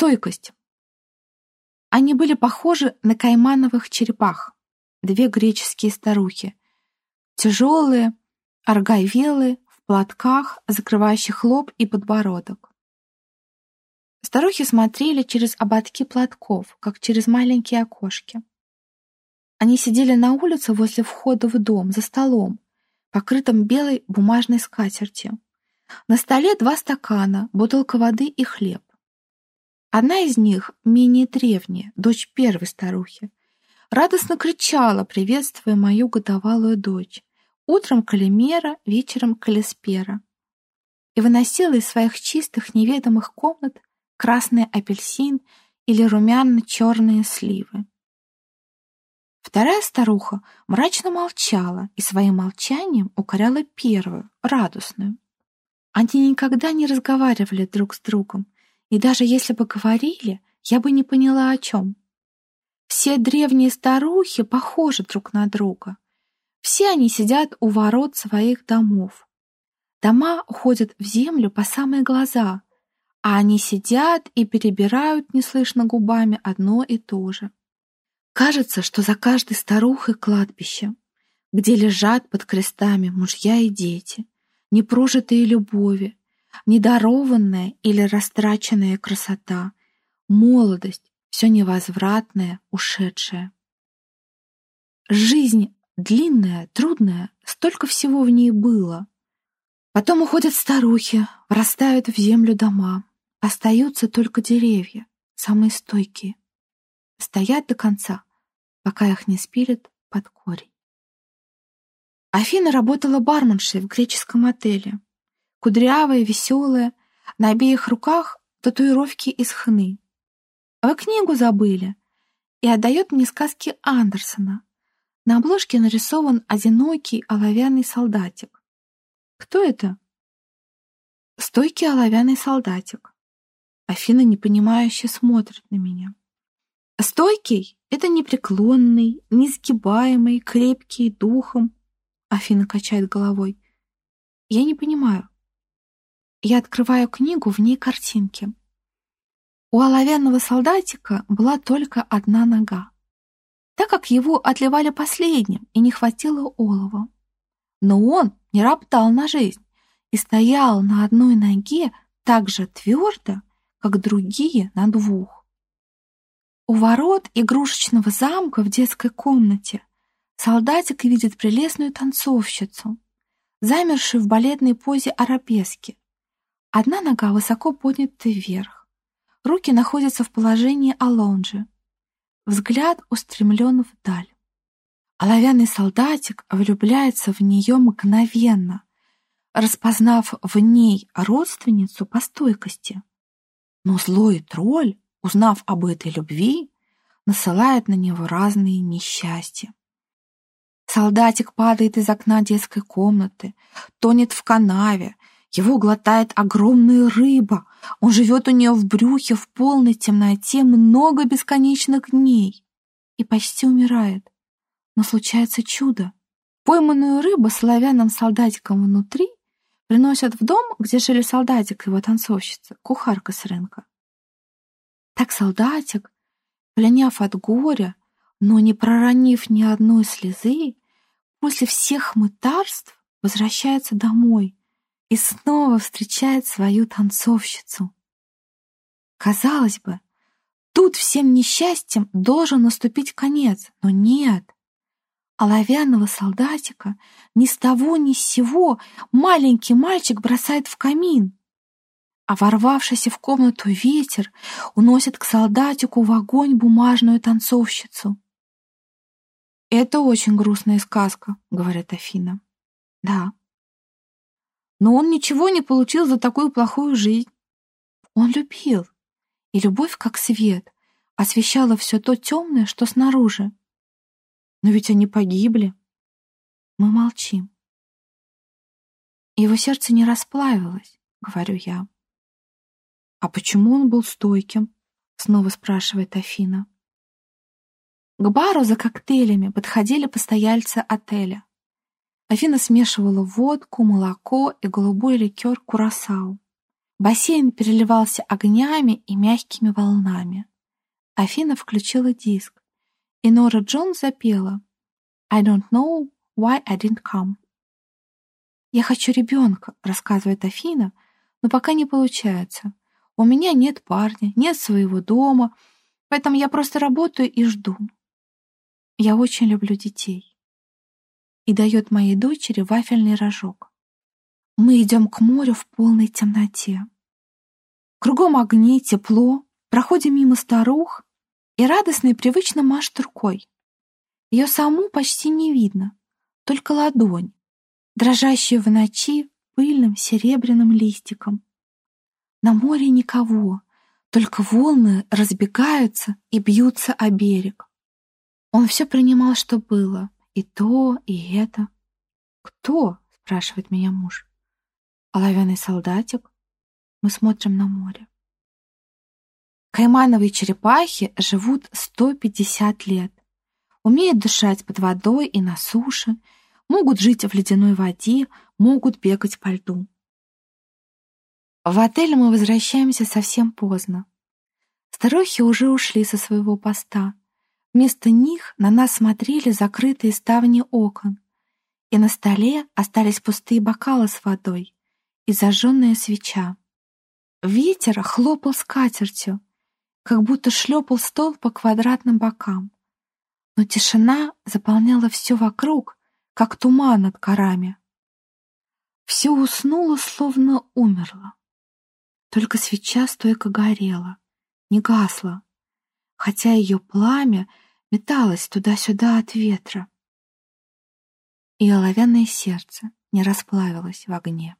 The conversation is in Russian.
Стойкость. Они были похожи на каймановых черепах, две греческие старухи. Тяжелые, аргайвелые, в платках, закрывающих лоб и подбородок. Старухи смотрели через ободки платков, как через маленькие окошки. Они сидели на улице возле входа в дом, за столом, покрытым белой бумажной скатертью. На столе два стакана, бутылка воды и хлеб. Одна из них, менее древняя, дочь первой старухи, радостно кричала, приветствуя мою годовалую дочь. Утром калимера, вечером калиспера. И выносила из своих чистых неведомых комнат красный апельсин или румяно-черные сливы. Вторая старуха мрачно молчала и своим молчанием укоряла первую, радостную. Они никогда не разговаривали друг с другом, и даже если бы говорили, я бы не поняла, о чем. Все древние старухи похожи друг на друга. Все они сидят у ворот своих домов. Дома уходят в землю по самые глаза, а они сидят и перебирают неслышно губами одно и то же. Кажется, что за каждой старухой кладбище, где лежат под крестами мужья и дети, непрожитые любови, недарованная или растраченная красота, молодость, все невозвратное, ушедшее. Жизнь длинная, трудная, столько всего в ней было. Потом уходят старухи, врастают в землю дома, остаются только деревья, самые стойкие. Стоят до конца, пока их не спилят под корень. Афина работала барменшей в греческом отеле кудрявая, веселая, на обеих руках татуировки из хны. Вы книгу забыли и отдает мне сказки Андерсона. На обложке нарисован одинокий оловянный солдатик. Кто это? Стойкий оловянный солдатик. Афина непонимающе смотрит на меня. Стойкий — это непреклонный, несгибаемый, крепкий духом. Афина качает головой. Я не понимаю. Я открываю книгу, в ней картинки. У оловянного солдатика была только одна нога, так как его отливали последним и не хватило олова. Но он не роптал на жизнь и стоял на одной ноге так же твердо, как другие на двух. У ворот игрушечного замка в детской комнате солдатик видит прелестную танцовщицу, замершую в балетной позе арабески, Одна нога высоко поднята вверх. Руки находятся в положении алонжи. Взгляд устремлен вдаль. Оловянный солдатик влюбляется в нее мгновенно, распознав в ней родственницу по стойкости. Но злой тролль, узнав об этой любви, насылает на него разные несчастья. Солдатик падает из окна детской комнаты, тонет в канаве, его глотает огромная рыба. Он живет у нее в брюхе в полной темноте много бесконечных дней и почти умирает. Но случается чудо. Пойманную рыбу с солдатиком внутри приносят в дом, где жили солдатик и его танцовщица, кухарка с рынка. Так солдатик, пленяв от горя, но не проронив ни одной слезы, после всех мытарств возвращается домой — и снова встречает свою танцовщицу. Казалось бы, тут всем несчастьем должен наступить конец, но нет. Оловянного солдатика ни с того ни с сего маленький мальчик бросает в камин, а ворвавшийся в комнату ветер уносит к солдатику в огонь бумажную танцовщицу. «Это очень грустная сказка», — говорит Афина. «Да, но он ничего не получил за такую плохую жизнь. Он любил, и любовь, как свет, освещала все то темное, что снаружи. Но ведь они погибли. Мы молчим. Его сердце не расплавилось, говорю я. А почему он был стойким? Снова спрашивает Афина. К бару за коктейлями подходили постояльцы отеля. Афина смешивала водку, молоко и голубой ликер курасау. Бассейн переливался огнями и мягкими волнами. Афина включила диск, и Нора Джон запела «I don't know why I didn't come». «Я хочу ребенка», — рассказывает Афина, «но пока не получается. У меня нет парня, нет своего дома, поэтому я просто работаю и жду. Я очень люблю детей». И дает моей дочери вафельный рожок. Мы идем к морю в полной темноте. Кругом огни, тепло, проходим мимо старух, и радостно и привычно машет рукой. Ее саму почти не видно, только ладонь, дрожащую в ночи пыльным серебряным листиком. На море никого, только волны разбегаются и бьются о берег. Он все принимал, что было, и то, и это. «Кто?» — спрашивает меня муж. «Оловянный солдатик». Мы смотрим на море. Каймановые черепахи живут 150 лет. Умеют дышать под водой и на суше, могут жить в ледяной воде, могут бегать по льду. В отель мы возвращаемся совсем поздно. Старухи уже ушли со своего поста. Вместо них на нас смотрели закрытые ставни окон, и на столе остались пустые бокалы с водой и зажженная свеча. Ветер хлопал скатертью, как будто шлепал стол по квадратным бокам. Но тишина заполняла все вокруг, как туман над горами. Все уснуло, словно умерло. Только свеча стойко горела, не гасла, хотя ее пламя металось туда-сюда от ветра. И оловянное сердце не расплавилось в огне.